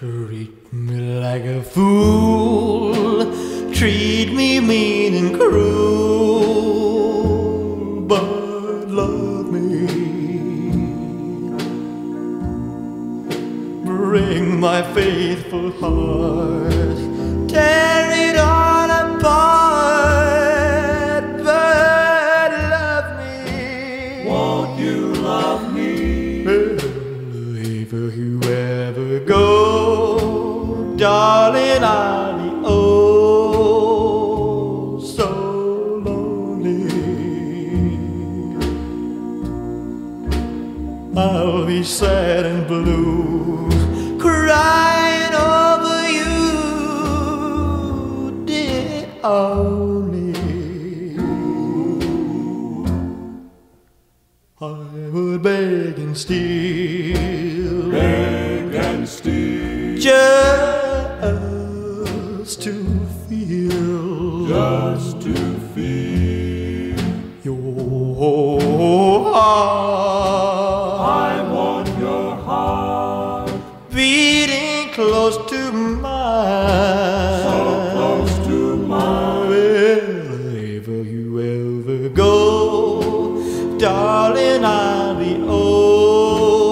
Treat me like a fool, treat me mean and cruel, but love me. Bring my faithful heart, tear it all apart, but love me. Won't you love me? If you ever go, darling, I'll be oh so lonely. I'll be sad and blue, crying over you, dear only. I would beg and steal to so close to mine. Wherever you ever go, darling, I'll be oh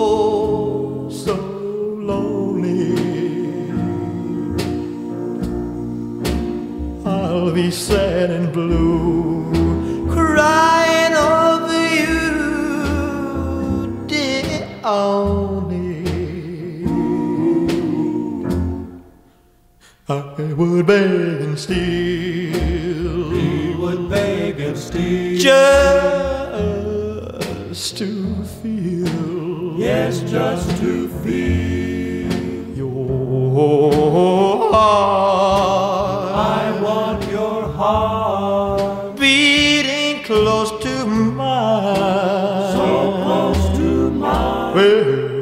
so lonely. I'll be sad and blue, crying over you, dear. I would beg and steal He would beg and steal, just to feel yes, just to feel. your heart I want your heart beating close to mine. so close to mine. Wherever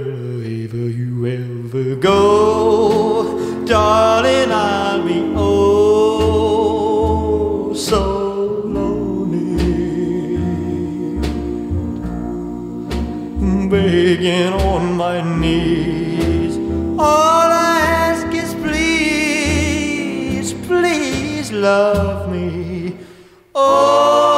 Begging on my knees, all I ask is please, please love me. Oh,